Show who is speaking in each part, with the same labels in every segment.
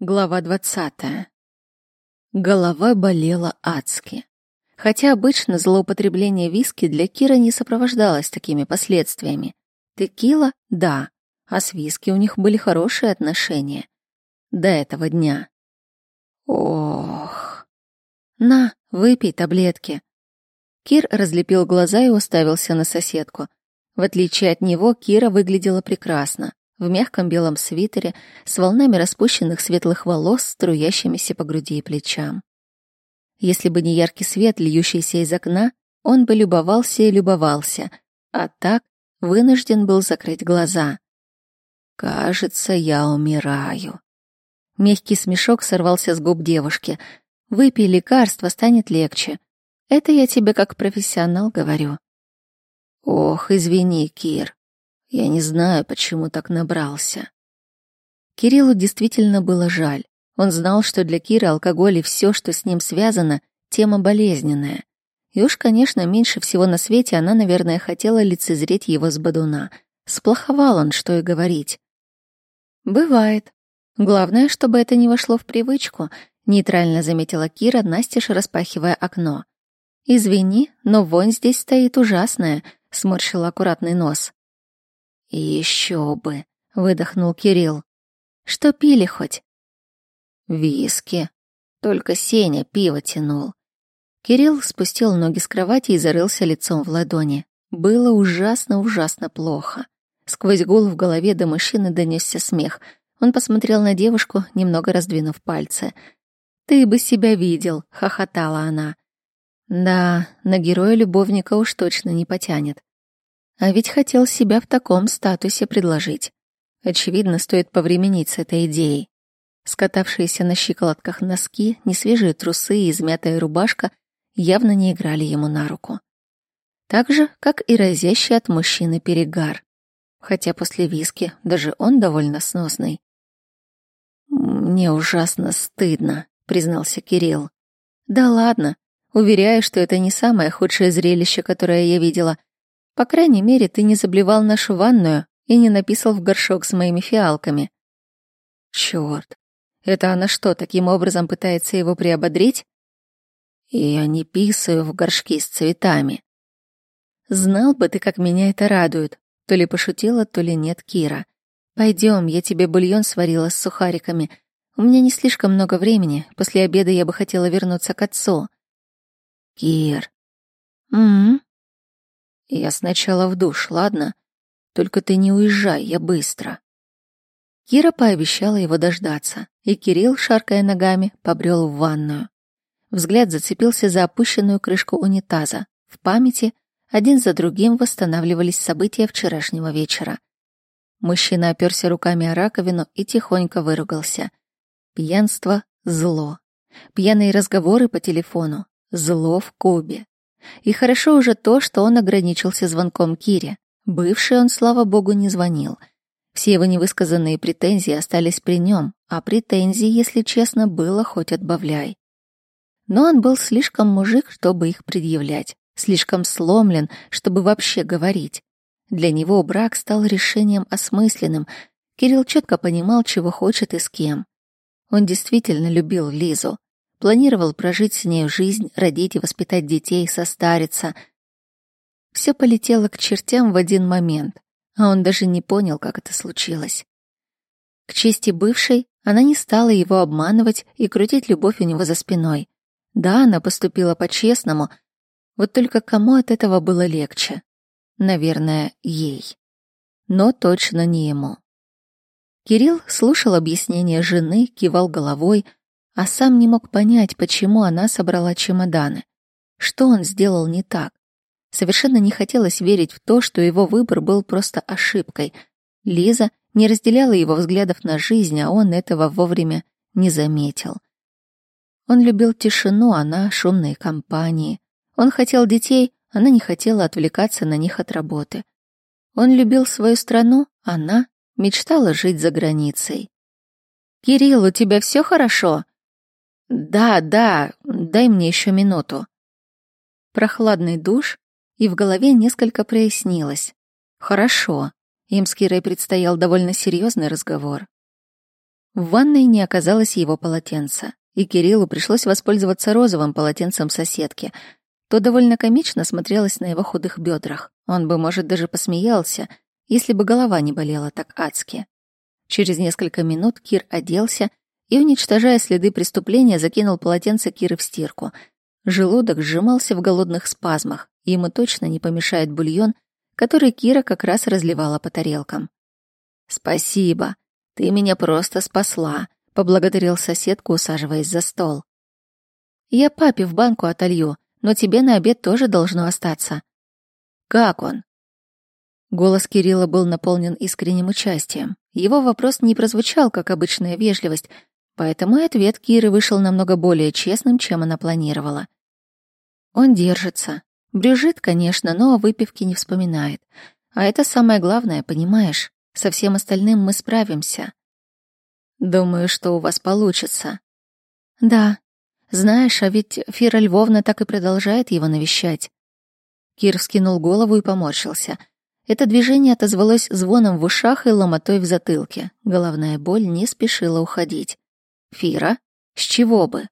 Speaker 1: Глава двадцатая. Голова болела адски. Хотя обычно злоупотребление виски для Кира не сопровождалось такими последствиями. Текила — да, а с виски у них были хорошие отношения. До этого дня. Ох. На, выпей таблетки. Кир разлепил глаза и уставился на соседку. В отличие от него, Кира выглядела прекрасно в мягком белом свитере с волнами распущенных светлых волос, струящимися по груди и плечам. Если бы не яркий свет, льющийся из окна, он бы любовался и любовался, а так вынужден был закрыть глаза. «Кажется, я умираю». Мягкий смешок сорвался с губ девушки. «Выпей лекарство, станет легче. Это я тебе как профессионал говорю». «Ох, извини, Кир, я не знаю, почему так набрался. Кириллу действительно было жаль. Он знал, что для Киры алкоголь и все, что с ним связано, тема болезненная. И уж, конечно, меньше всего на свете она, наверное, хотела лицезреть его с бодуна. Сплоховал он, что и говорить. «Бывает. Главное, чтобы это не вошло в привычку», — нейтрально заметила Кира, настежь распахивая окно. «Извини, но вонь здесь стоит ужасная», — сморщила аккуратный нос. Еще бы, выдохнул Кирилл. Что пили хоть? Виски. Только Сеня пиво тянул. Кирилл спустил ноги с кровати и зарылся лицом в ладони. Было ужасно-ужасно плохо. Сквозь гул в голове до мужчины донесся смех. Он посмотрел на девушку, немного раздвинув пальцы. «Ты бы себя видел», — хохотала она. «Да, на героя-любовника уж точно не потянет. А ведь хотел себя в таком статусе предложить. Очевидно, стоит повременить с этой идеей. Скатавшиеся на щиколотках носки, несвежие трусы и измятая рубашка явно не играли ему на руку. Так же, как и разящий от мужчины перегар. Хотя после виски даже он довольно сносный. «Мне ужасно стыдно», — признался Кирилл. «Да ладно. Уверяю, что это не самое худшее зрелище, которое я видела. По крайней мере, ты не заблевал нашу ванную и не написал в горшок с моими фиалками. Черт, это она что, таким образом пытается его приободрить? Я не писаю в горшки с цветами. Знал бы ты, как меня это радует. То ли пошутила, то ли нет Кира. Пойдем, я тебе бульон сварила с сухариками. У меня не слишком много времени. После обеда я бы хотела вернуться к отцу. Кир. М, я сначала в душ, ладно? Только ты не уезжай, я быстро. Кира пообещала его дождаться, и Кирилл, шаркая ногами, побрел в ванную. Взгляд зацепился за опущенную крышку унитаза. В памяти один за другим восстанавливались события вчерашнего вечера. Мужчина оперся руками о раковину и тихонько выругался. Пьянство — зло. Пьяные разговоры по телефону — зло в кубе. И хорошо уже то, что он ограничился звонком Кире. Бывший он, слава богу, не звонил. Все его невысказанные претензии остались при нем, а претензий, если честно, было хоть отбавляй. Но он был слишком мужик, чтобы их предъявлять, слишком сломлен, чтобы вообще говорить. Для него брак стал решением осмысленным. Кирилл четко понимал, чего хочет и с кем. Он действительно любил Лизу. Планировал прожить с ней жизнь, родить и воспитать детей, состариться. Все полетело к чертям в один момент, а он даже не понял, как это случилось. К чести бывшей, она не стала его обманывать и крутить любовь у него за спиной. Да, она поступила по-честному, вот только кому от этого было легче? Наверное, ей. Но точно не ему. Кирилл слушал объяснения жены, кивал головой, а сам не мог понять, почему она собрала чемоданы. Что он сделал не так? Совершенно не хотелось верить в то, что его выбор был просто ошибкой. Лиза не разделяла его взглядов на жизнь, а он этого вовремя не заметил. Он любил тишину, она — шумные компании. Он хотел детей, она не хотела отвлекаться на них от работы. Он любил свою страну, она мечтала жить за границей. «Кирилл, у тебя все хорошо?» «Да, да, дай мне еще минуту». Прохладный душ, и в голове несколько прояснилось. «Хорошо». Им с Кирой предстоял довольно серьезный разговор. В ванной не оказалось его полотенца, и Кириллу пришлось воспользоваться розовым полотенцем соседки. То довольно комично смотрелось на его худых бедрах. Он бы, может, даже посмеялся, если бы голова не болела так адски. Через несколько минут Кир оделся и, уничтожая следы преступления, закинул полотенце Киры в стирку. Желудок сжимался в голодных спазмах, и ему точно не помешает бульон, который Кира как раз разливала по тарелкам. «Спасибо, ты меня просто спасла», — поблагодарил соседку, усаживаясь за стол. «Я папе в банку отолью, но тебе на обед тоже должно остаться». «Как он?» Голос Кирилла был наполнен искренним участием. Его вопрос не прозвучал, как обычная вежливость, поэтому и ответ Киры вышел намного более честным, чем она планировала. Он держится. Брюжит, конечно, но о выпивке не вспоминает. А это самое главное, понимаешь? Со всем остальным мы справимся. Думаю, что у вас получится. Да. Знаешь, а ведь Фира Львовна так и продолжает его навещать. Кир вскинул голову и поморщился. Это движение отозвалось звоном в ушах и ломотой в затылке. Головная боль не спешила уходить. Фира? С чего бы?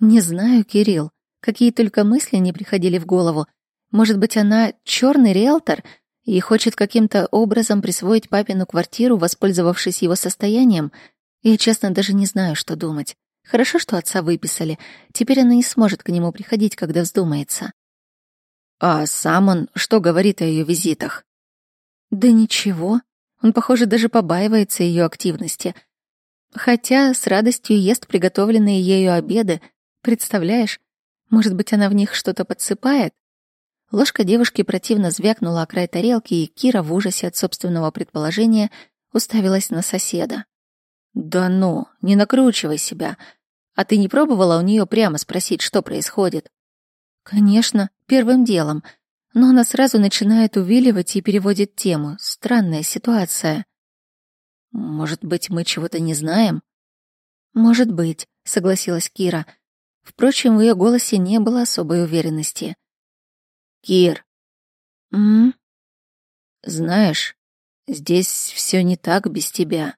Speaker 1: Не знаю, Кирилл. Какие только мысли не приходили в голову. Может быть, она черный риэлтор и хочет каким-то образом присвоить папину квартиру, воспользовавшись его состоянием? Я, честно, даже не знаю, что думать. Хорошо, что отца выписали. Теперь она не сможет к нему приходить, когда вздумается. А сам он что говорит о ее визитах? Да ничего. Он, похоже, даже побаивается ее активности. Хотя с радостью ест приготовленные ею обеды. Представляешь, может быть, она в них что-то подсыпает? Ложка девушки противно звякнула о край тарелки, и Кира в ужасе от собственного предположения уставилась на соседа. «Да ну, не накручивай себя. А ты не пробовала у нее прямо спросить, что происходит?» «Конечно, первым делом. Но она сразу начинает увиливать и переводит тему. Странная ситуация». «Может быть, мы чего-то не знаем?» «Может быть», — согласилась Кира. Впрочем, в ее голосе не было особой уверенности. «Кир!» «М?» «Знаешь, здесь все не так без тебя».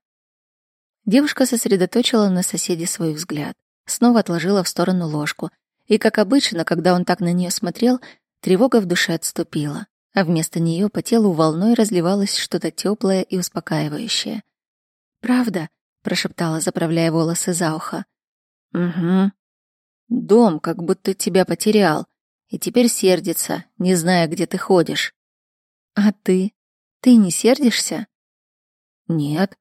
Speaker 1: Девушка сосредоточила на соседе свой взгляд, снова отложила в сторону ложку, и, как обычно, когда он так на нее смотрел, тревога в душе отступила, а вместо нее по телу волной разливалось что-то теплое и успокаивающее. «Правда?» — прошептала, заправляя волосы за ухо. «Угу», Дом как будто тебя потерял, и теперь сердится, не зная, где ты ходишь. А ты? Ты не сердишься? Нет.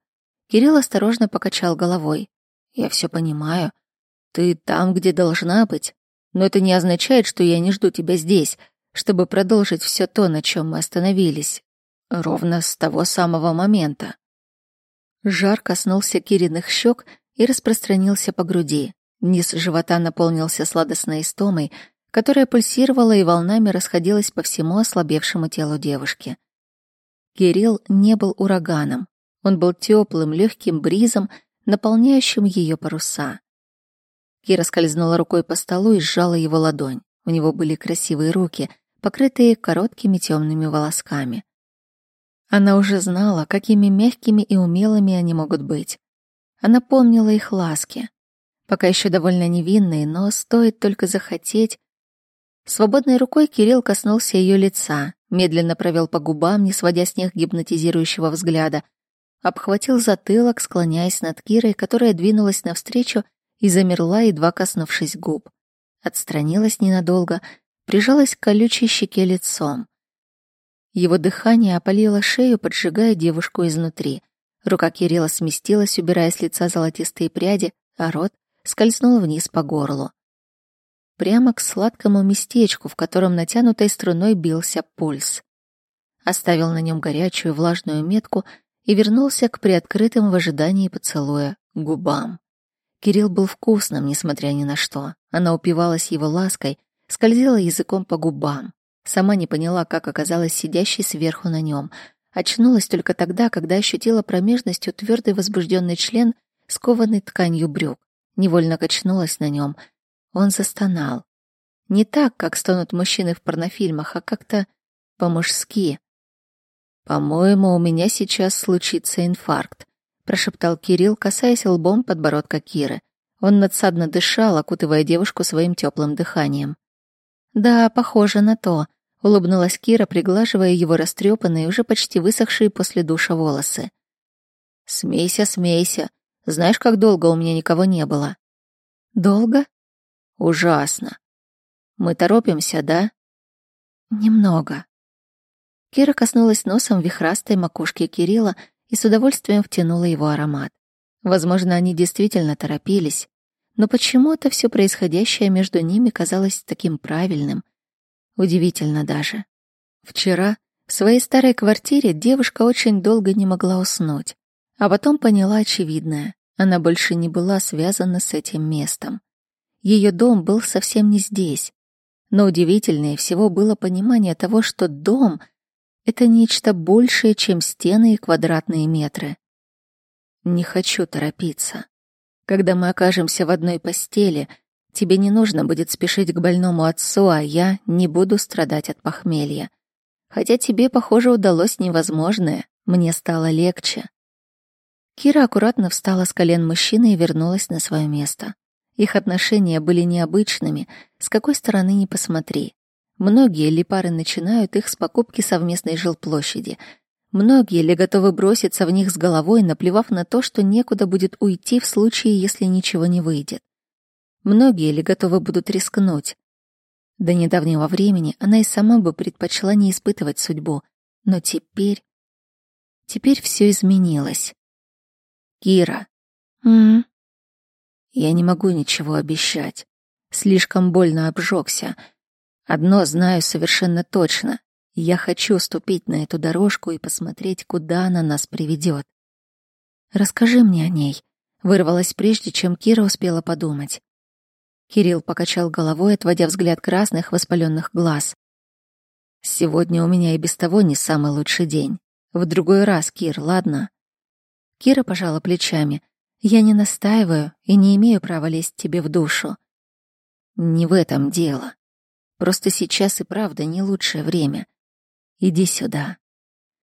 Speaker 1: Кирилл осторожно покачал головой. Я все понимаю. Ты там, где должна быть. Но это не означает, что я не жду тебя здесь, чтобы продолжить все то, на чем мы остановились. Ровно с того самого момента. Жар коснулся Кириных щек и распространился по груди. Низ живота наполнился сладостной истомой, которая пульсировала и волнами расходилась по всему ослабевшему телу девушки. Кирилл не был ураганом. Он был теплым, легким бризом, наполняющим ее паруса. Кира скользнула рукой по столу и сжала его ладонь. У него были красивые руки, покрытые короткими темными волосками. Она уже знала, какими мягкими и умелыми они могут быть. Она помнила их ласки, Пока еще довольно невинные, но стоит только захотеть. Свободной рукой Кирилл коснулся ее лица, медленно провел по губам, не сводя с них гипнотизирующего взгляда, обхватил затылок, склоняясь над Кирой, которая двинулась навстречу и замерла, едва коснувшись губ. Отстранилась ненадолго, прижалась к колючей щеке лицом. Его дыхание опалило шею, поджигая девушку изнутри. Рука Кирилла сместилась, убирая с лица золотистые пряди, а рот скользнул вниз по горлу. Прямо к сладкому местечку, в котором натянутой струной бился пульс. Оставил на нем горячую влажную метку и вернулся к приоткрытым в ожидании поцелуя губам. Кирилл был вкусным, несмотря ни на что. Она упивалась его лаской, скользила языком по губам. Сама не поняла, как оказалась сидящей сверху на нем. Очнулась только тогда, когда ощутила промежностью твердый возбужденный член, скованный тканью брюк невольно качнулась на нем. Он застонал. Не так, как стонут мужчины в порнофильмах, а как-то по-мужски. «По-моему, у меня сейчас случится инфаркт», прошептал Кирилл, касаясь лбом подбородка Киры. Он надсадно дышал, окутывая девушку своим теплым дыханием. Да, похоже на то, улыбнулась Кира, приглаживая его растрепанные, уже почти высохшие после душа волосы. Смейся, смейся. Знаешь, как долго у меня никого не было? Долго? Ужасно. Мы торопимся, да? Немного. Кира коснулась носом вихрастой макушки Кирилла и с удовольствием втянула его аромат. Возможно, они действительно торопились, но почему-то все происходящее между ними казалось таким правильным. Удивительно даже. Вчера в своей старой квартире девушка очень долго не могла уснуть, а потом поняла очевидное. Она больше не была связана с этим местом. Ее дом был совсем не здесь. Но удивительнее всего было понимание того, что дом — это нечто большее, чем стены и квадратные метры. Не хочу торопиться. Когда мы окажемся в одной постели, тебе не нужно будет спешить к больному отцу, а я не буду страдать от похмелья. Хотя тебе, похоже, удалось невозможное, мне стало легче. Кира аккуратно встала с колен мужчины и вернулась на свое место. Их отношения были необычными, с какой стороны ни посмотри. Многие ли пары начинают их с покупки совместной жилплощади. Многие ли готовы броситься в них с головой, наплевав на то, что некуда будет уйти в случае, если ничего не выйдет. Многие ли готовы будут рискнуть. До недавнего времени она и сама бы предпочла не испытывать судьбу. Но теперь... Теперь все изменилось. Кира. М, -м. Я не могу ничего обещать. Слишком больно обжегся. Одно знаю совершенно точно. Я хочу ступить на эту дорожку и посмотреть, куда она нас приведет. Расскажи мне о ней. Вырвалась прежде, чем Кира успела подумать. Кирилл покачал головой, отводя взгляд красных воспаленных глаз. Сегодня у меня и без того не самый лучший день. В другой раз, Кир, ладно? Кира пожала плечами. Я не настаиваю и не имею права лезть тебе в душу. Не в этом дело. Просто сейчас и правда не лучшее время. Иди сюда.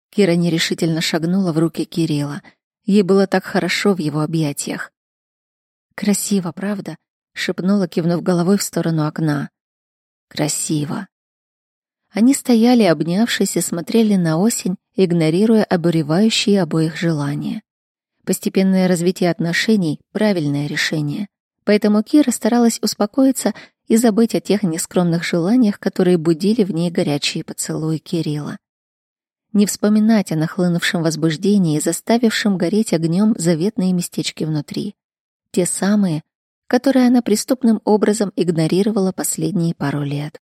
Speaker 1: Кира нерешительно шагнула в руки Кирилла. Ей было так хорошо в его объятиях. Красиво, правда? Шепнула, кивнув головой в сторону окна. Красиво. Они стояли, обнявшись, и смотрели на осень, игнорируя обуревающие обоих желания. Постепенное развитие отношений — правильное решение. Поэтому Кира старалась успокоиться и забыть о тех нескромных желаниях, которые будили в ней горячие поцелуи Кирилла. Не вспоминать о нахлынувшем возбуждении заставившем гореть огнем заветные местечки внутри. Те самые, которые она преступным образом игнорировала последние пару лет.